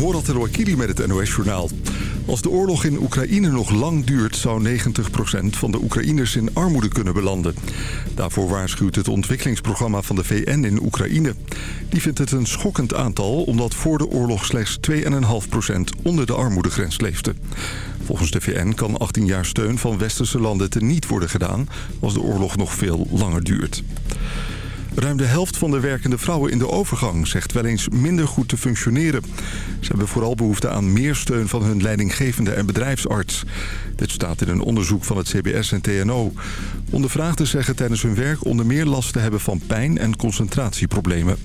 Morat Rouakili met het NOS-journaal. Als de oorlog in Oekraïne nog lang duurt... zou 90% van de Oekraïners in armoede kunnen belanden. Daarvoor waarschuwt het ontwikkelingsprogramma van de VN in Oekraïne. Die vindt het een schokkend aantal... omdat voor de oorlog slechts 2,5% onder de armoedegrens leefde. Volgens de VN kan 18 jaar steun van westerse landen teniet worden gedaan... als de oorlog nog veel langer duurt. Ruim de helft van de werkende vrouwen in de overgang zegt wel eens minder goed te functioneren. Ze hebben vooral behoefte aan meer steun van hun leidinggevende en bedrijfsarts. Dit staat in een onderzoek van het CBS en TNO. Ondervraagden zeggen tijdens hun werk onder meer last te hebben van pijn en concentratieproblemen.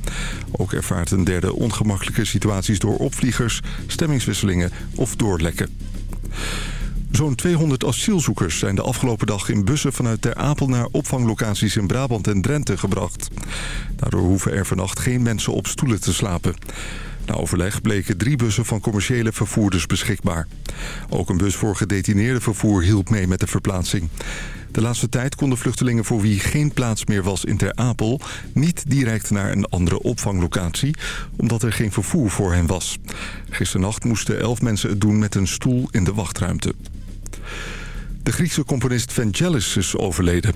Ook ervaart een derde ongemakkelijke situaties door opvliegers, stemmingswisselingen of doorlekken. Zo'n 200 asielzoekers zijn de afgelopen dag in bussen vanuit Ter Apel naar opvanglocaties in Brabant en Drenthe gebracht. Daardoor hoeven er vannacht geen mensen op stoelen te slapen. Na overleg bleken drie bussen van commerciële vervoerders beschikbaar. Ook een bus voor gedetineerde vervoer hielp mee met de verplaatsing. De laatste tijd konden vluchtelingen voor wie geen plaats meer was in Ter Apel... niet direct naar een andere opvanglocatie, omdat er geen vervoer voor hen was. Gisternacht moesten elf mensen het doen met een stoel in de wachtruimte. De Griekse componist Vangelis is overleden.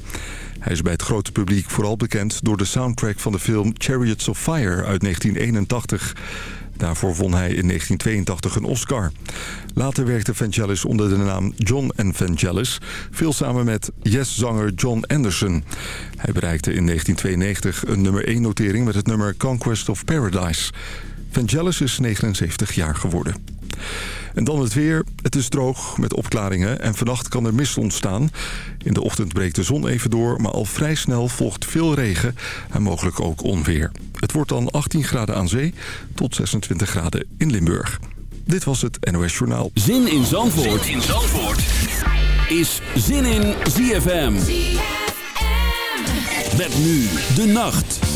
Hij is bij het grote publiek vooral bekend door de soundtrack van de film Chariots of Fire uit 1981. Daarvoor won hij in 1982 een Oscar. Later werkte Vangelis onder de naam John Vangelis... veel samen met Yes-zanger John Anderson. Hij bereikte in 1992 een nummer 1-notering met het nummer Conquest of Paradise. Vangelis is 79 jaar geworden. En dan het weer. Het is droog met opklaringen en vannacht kan er mist ontstaan. In de ochtend breekt de zon even door, maar al vrij snel volgt veel regen en mogelijk ook onweer. Het wordt dan 18 graden aan zee tot 26 graden in Limburg. Dit was het NOS Journaal. Zin in Zandvoort, zin in Zandvoort. is Zin in ZFM. ZFM. Met nu de nacht.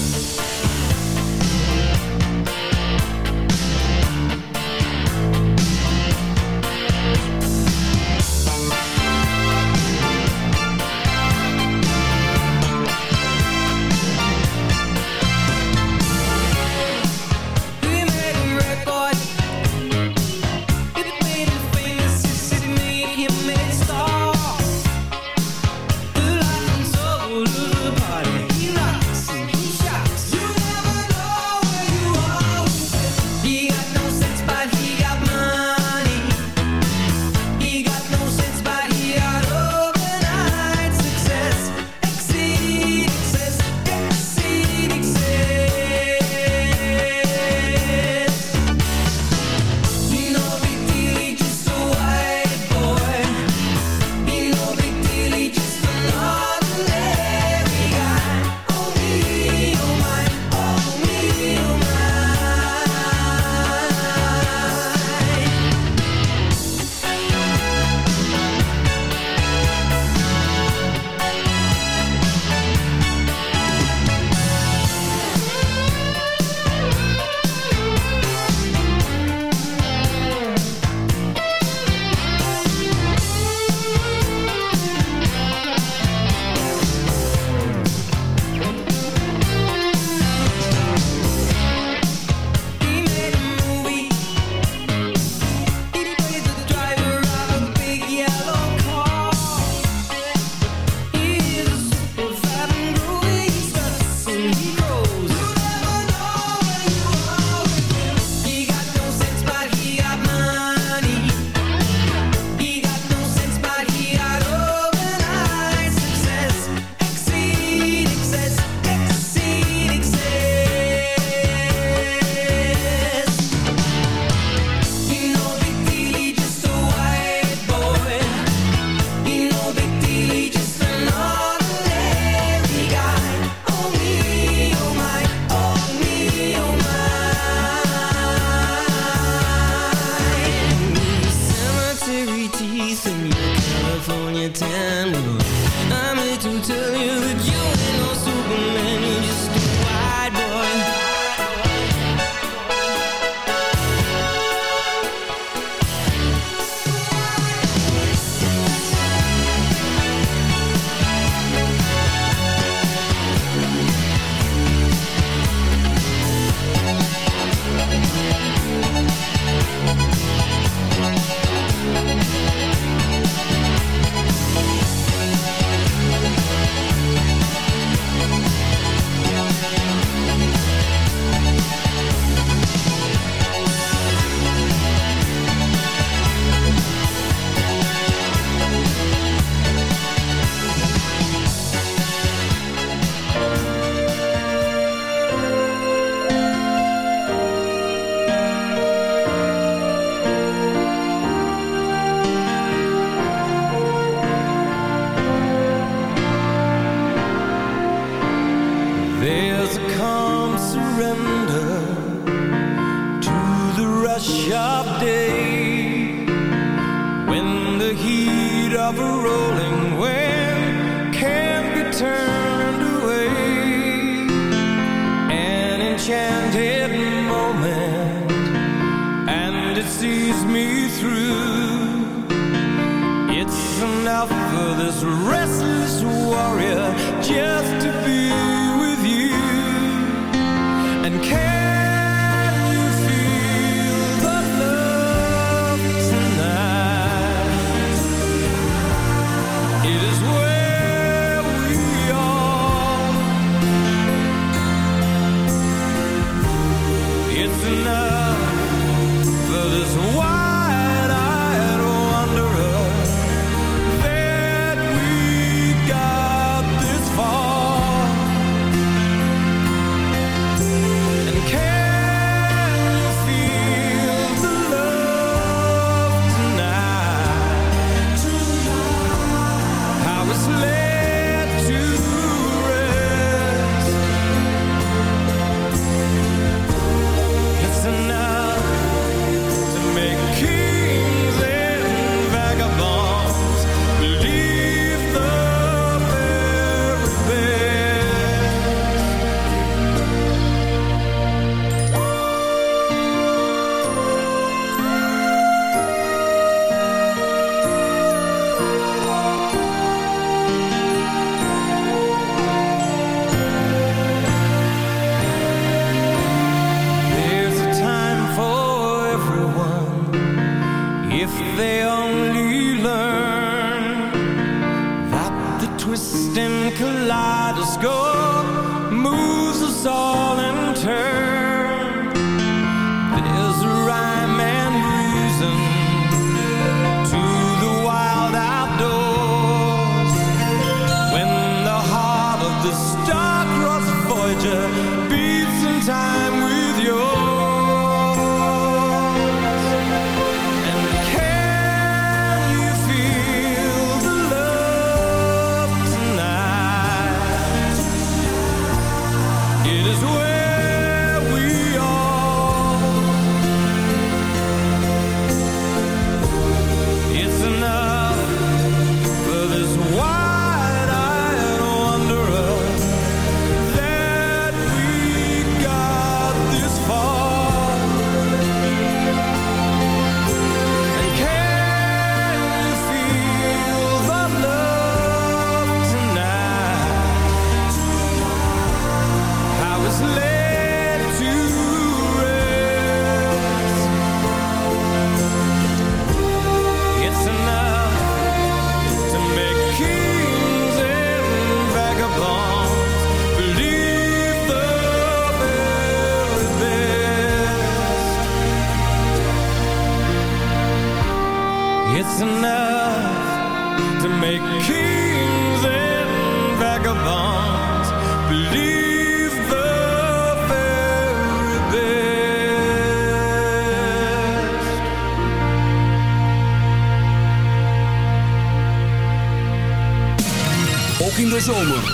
surrender to the rush of day. When the heat of a rolling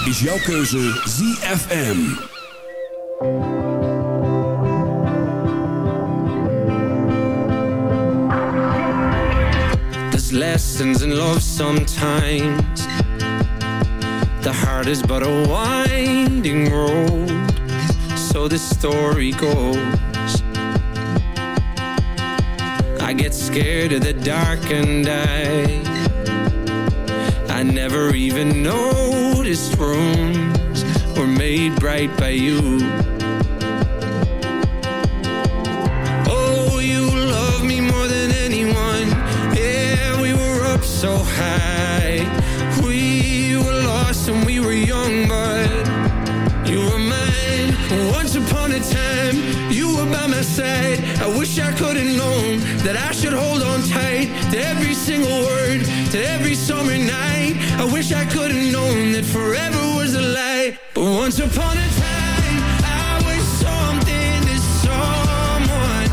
is jouw keuze ZFM. There's lessons in love sometimes. The heart is but a winding road. So the story goes. I get scared of the dark and I I never even noticed rooms were made bright by you. Oh, you love me more than anyone. Yeah, we were up so high. We were lost and we were young, but you were mine. Once upon a time, you were by my side. I wish I could have known that I should hold on tight to every single word, to every summer night. I wish I could have known that forever was a lie. But once upon a time I was something to someone.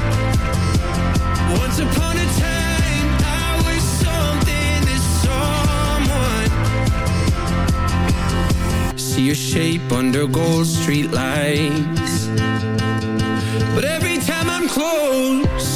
Once upon a time I was something to someone. See your shape under gold street lights. But every time I'm close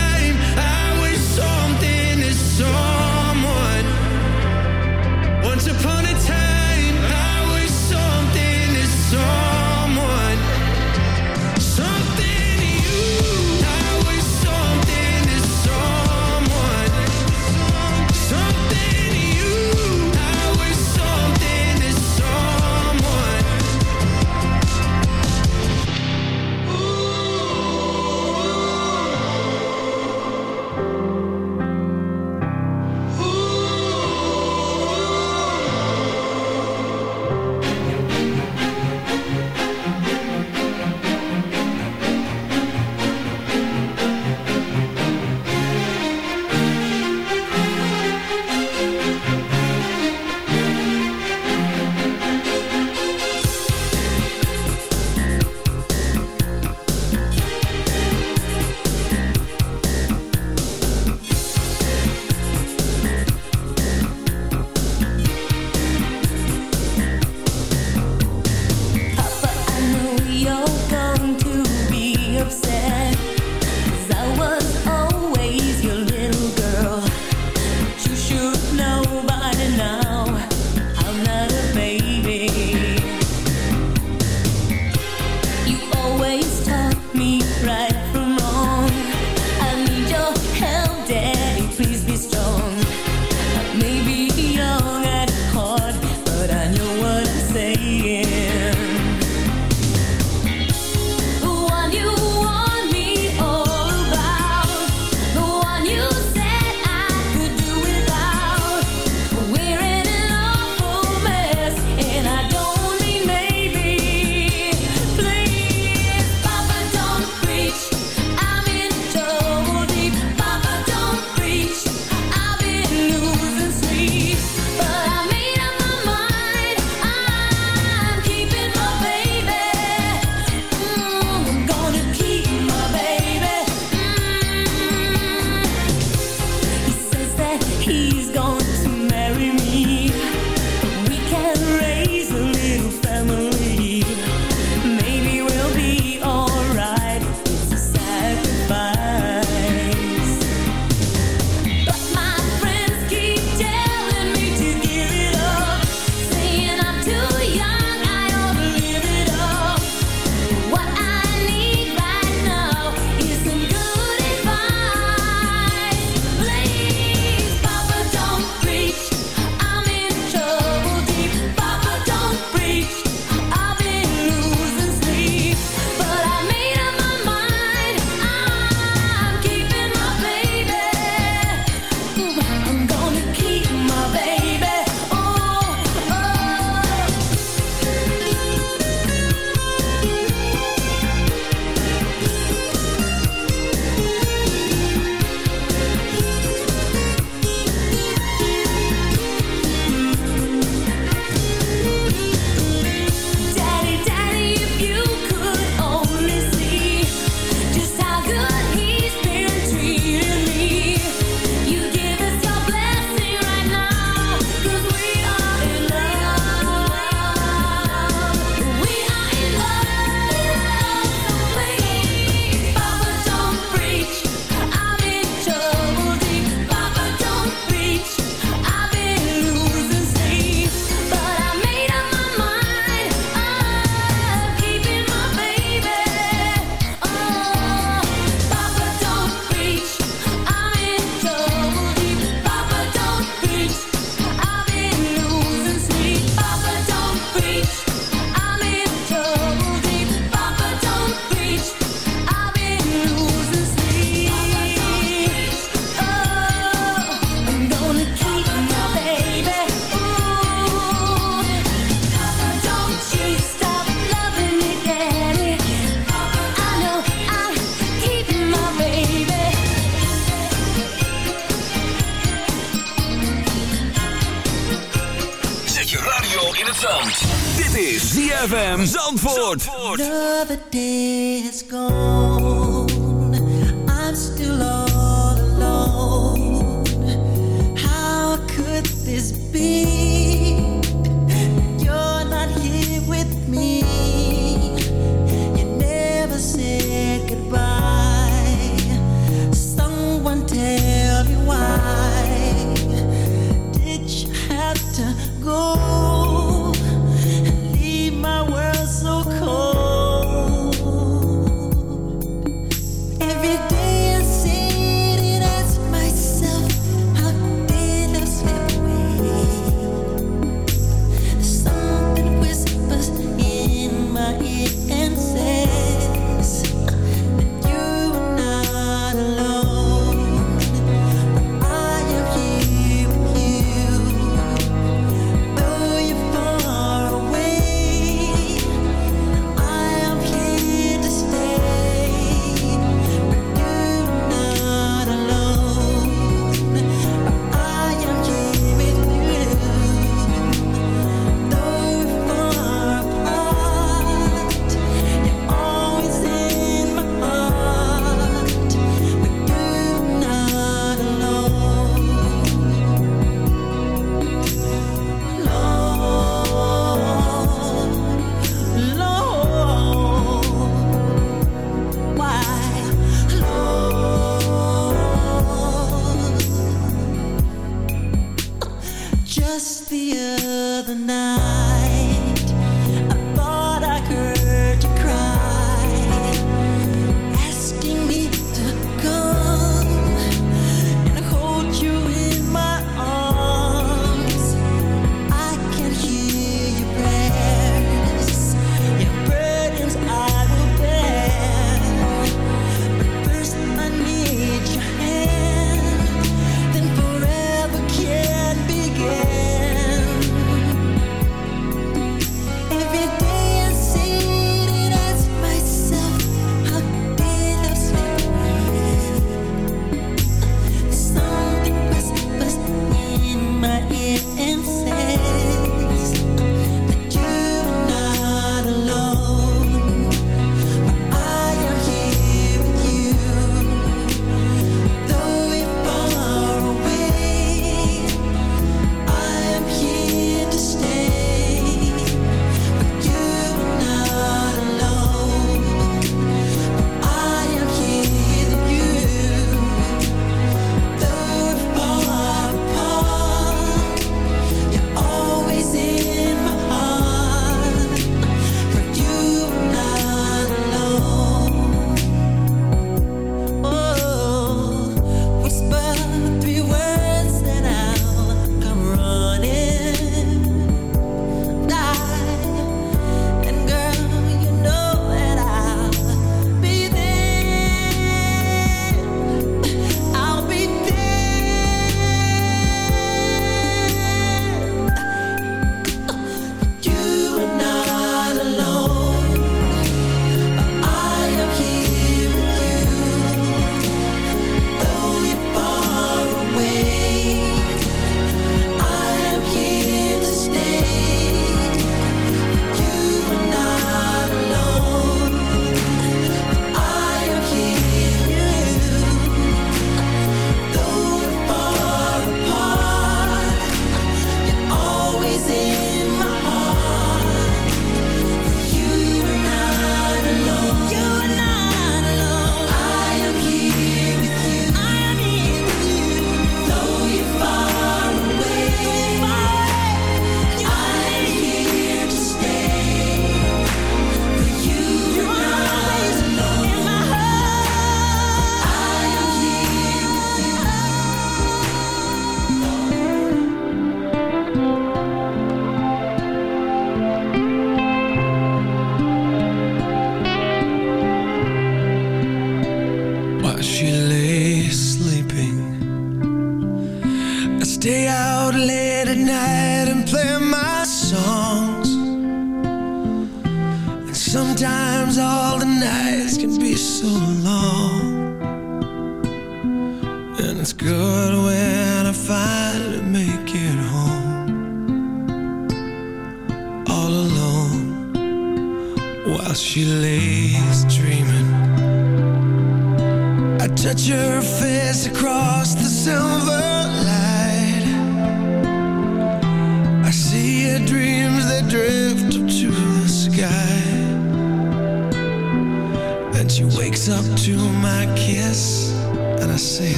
you're going to be upset.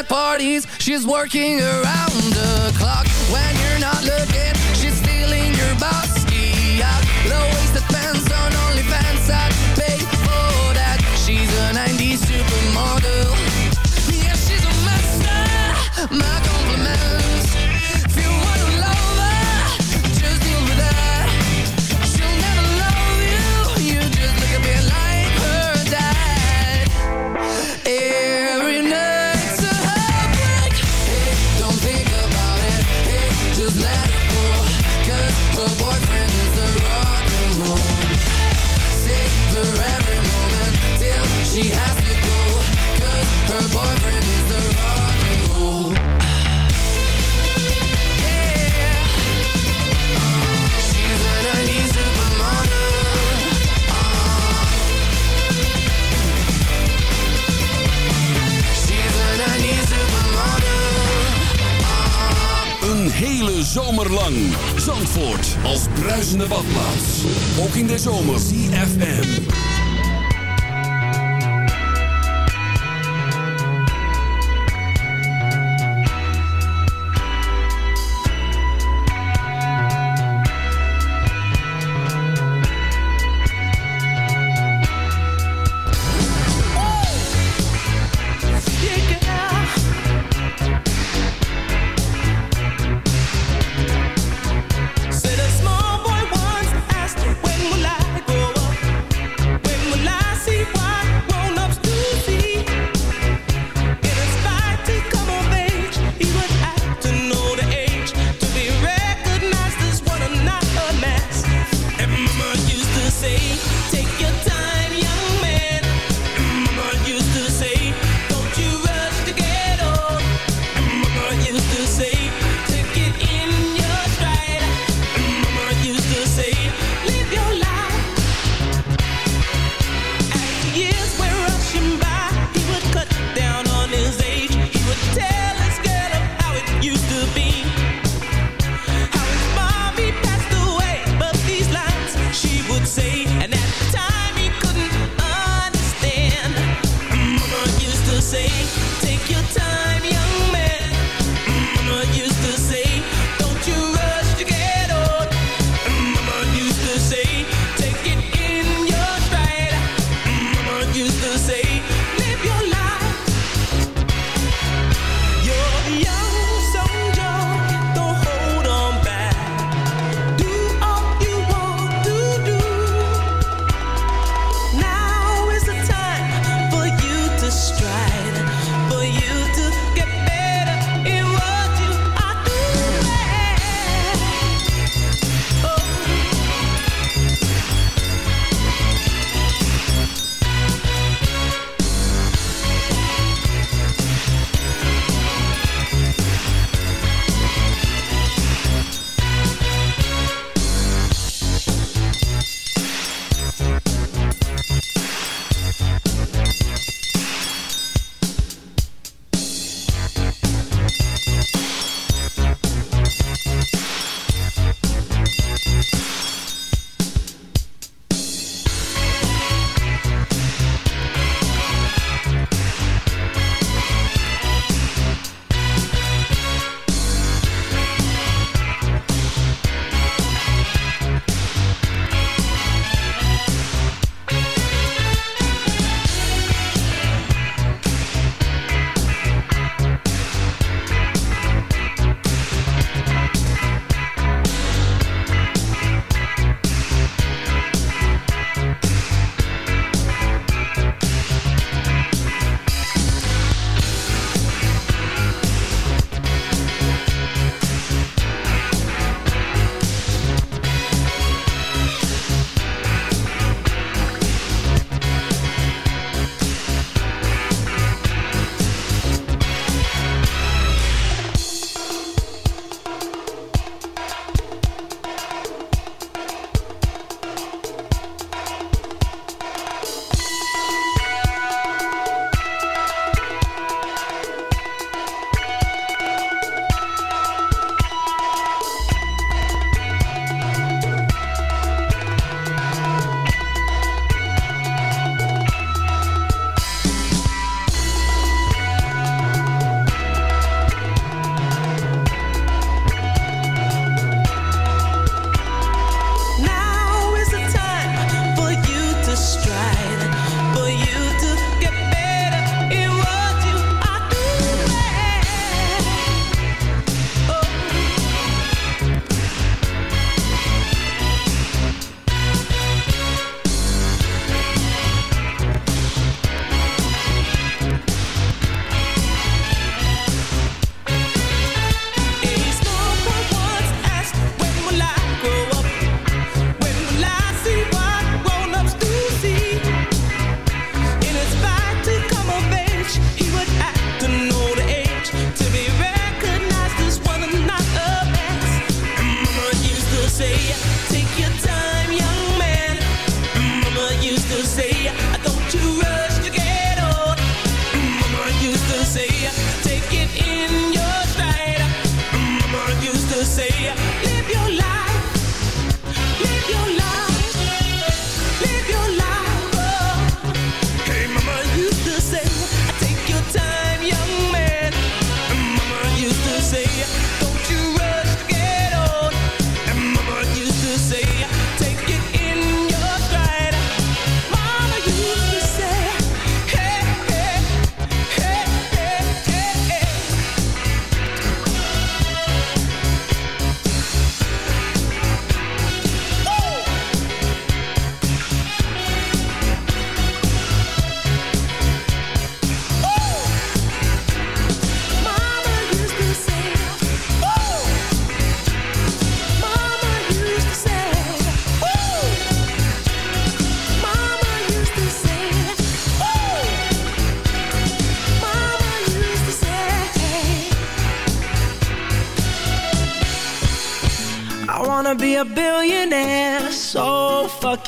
at parties. She's working her hours.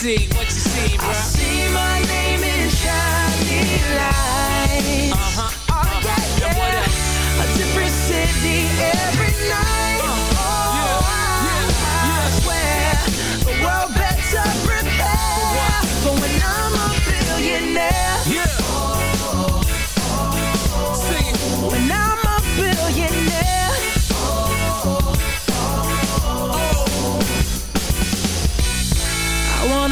see, what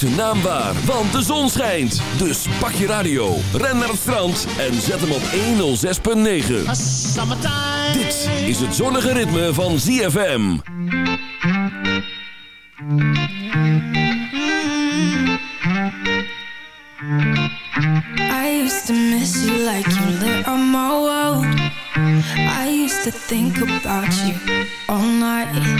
zijn naam want de zon schijnt. Dus pak je radio, ren naar het strand en zet hem op 106.9. Dit is het zonnige ritme van ZFM. I used to miss you like you lit on my world. I used to think about you all night.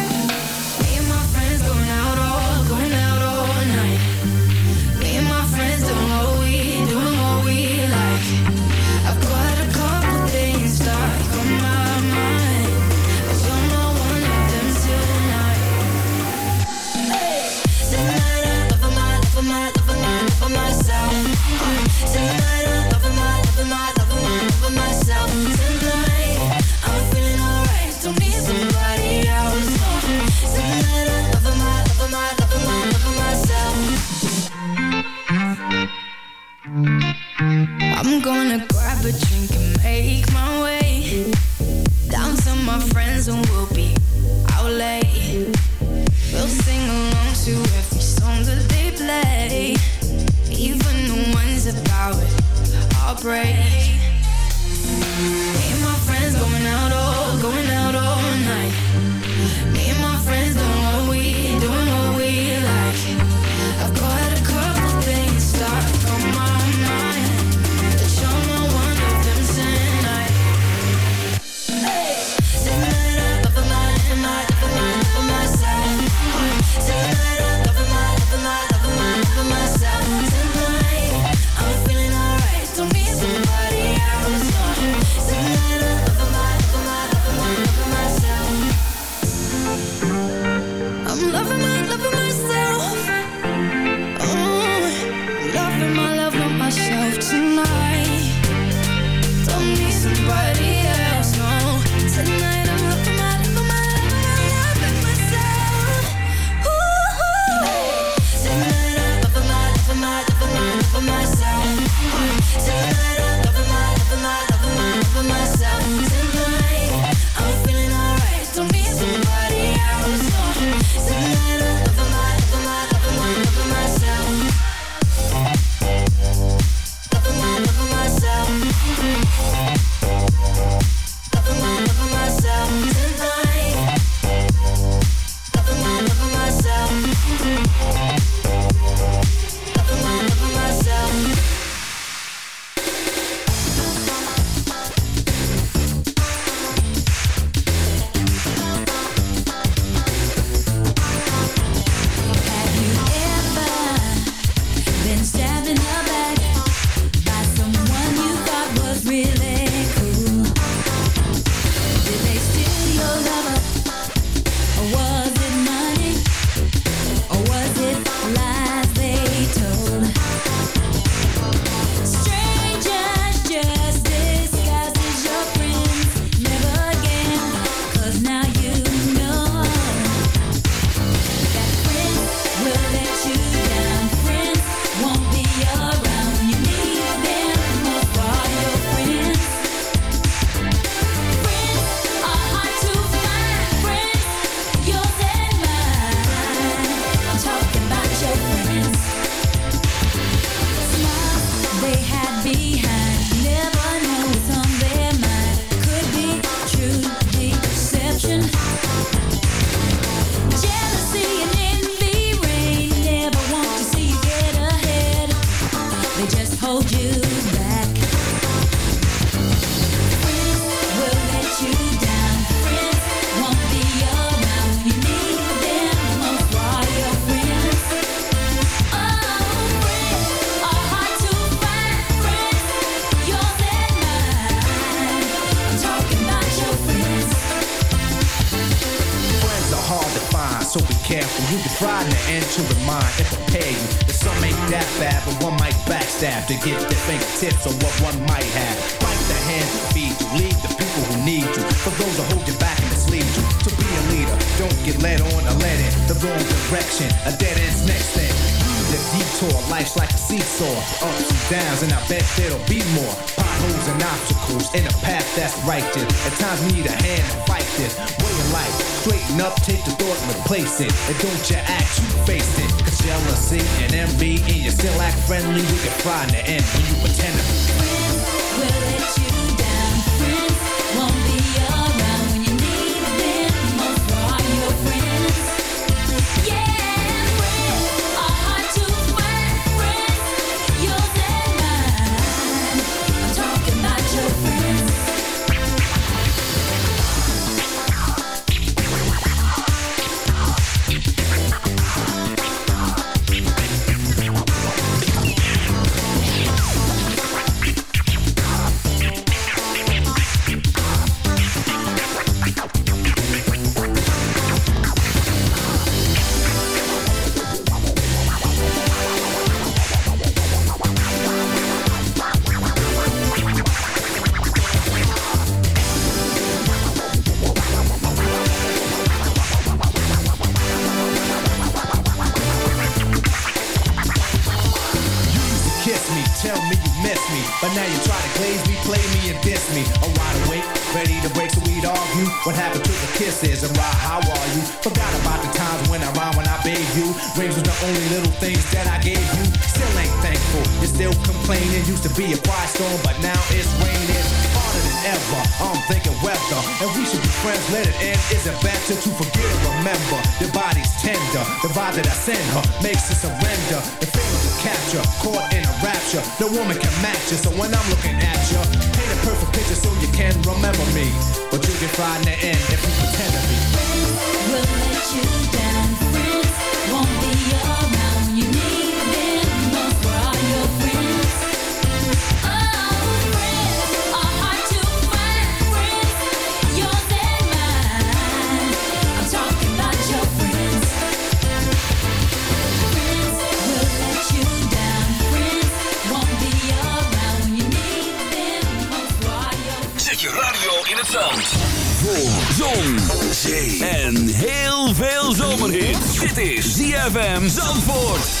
to every song that they play. Even the ones about it, I'll break. Me and my friends going out, all, going out. Replace it, and don't you act, you face it. Cause jealousy and envy, and you still act friendly, you can find the end when you pretend to ZFM Zandvoort.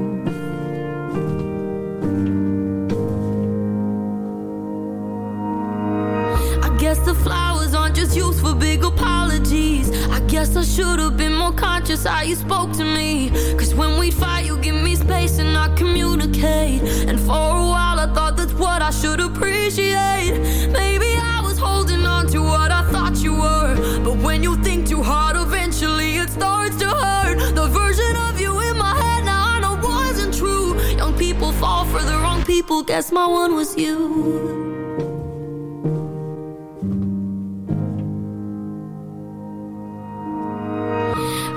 I should have been more conscious how you spoke to me. Cause when we fight, you give me space and I communicate. And for a while, I thought that's what I should appreciate. Maybe I was holding on to what I thought you were. But when you think too hard, eventually it starts to hurt. The version of you in my head now I know wasn't true. Young people fall for the wrong people. Guess my one was you.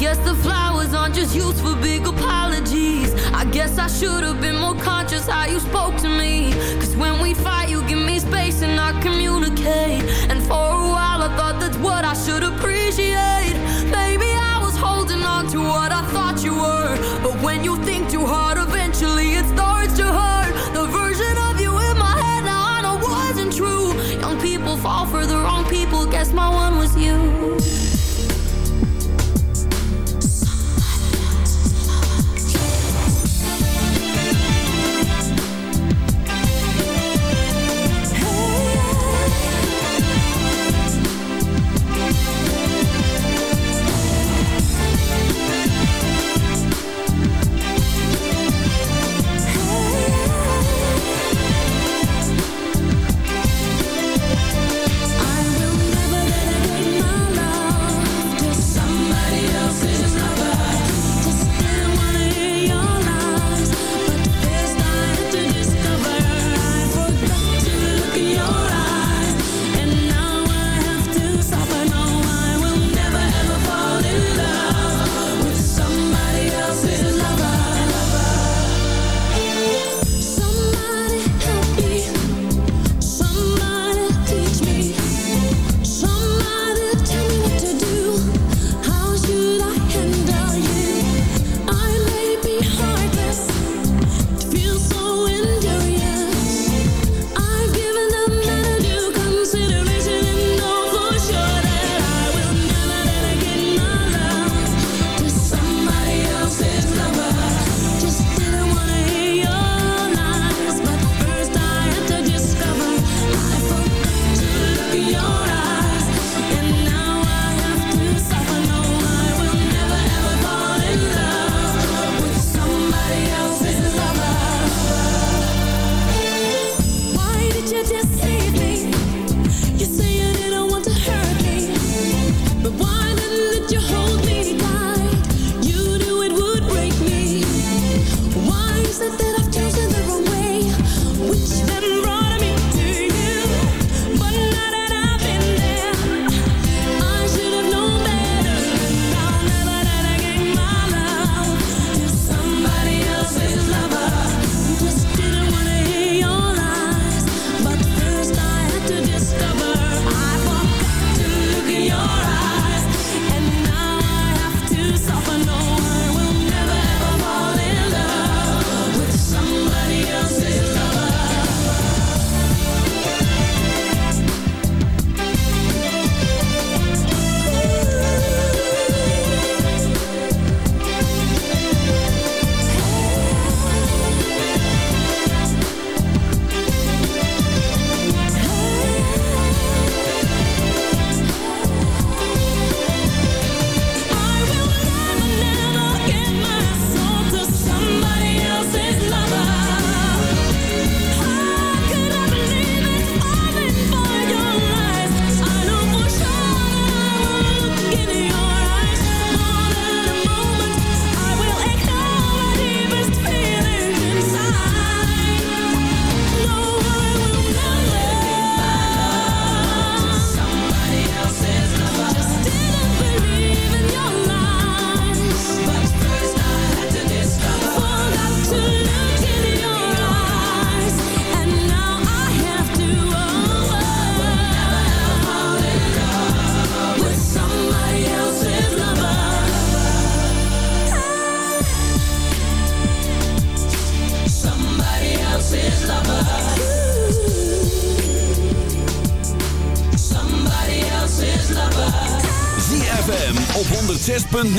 Guess the flowers aren't just used for big apologies. I guess I should have been more conscious how you spoke to me. Cause when we fight, you give me space and I communicate. And for a while, I thought that's what I should appreciate. Maybe I was holding on to what I thought you were. But when you think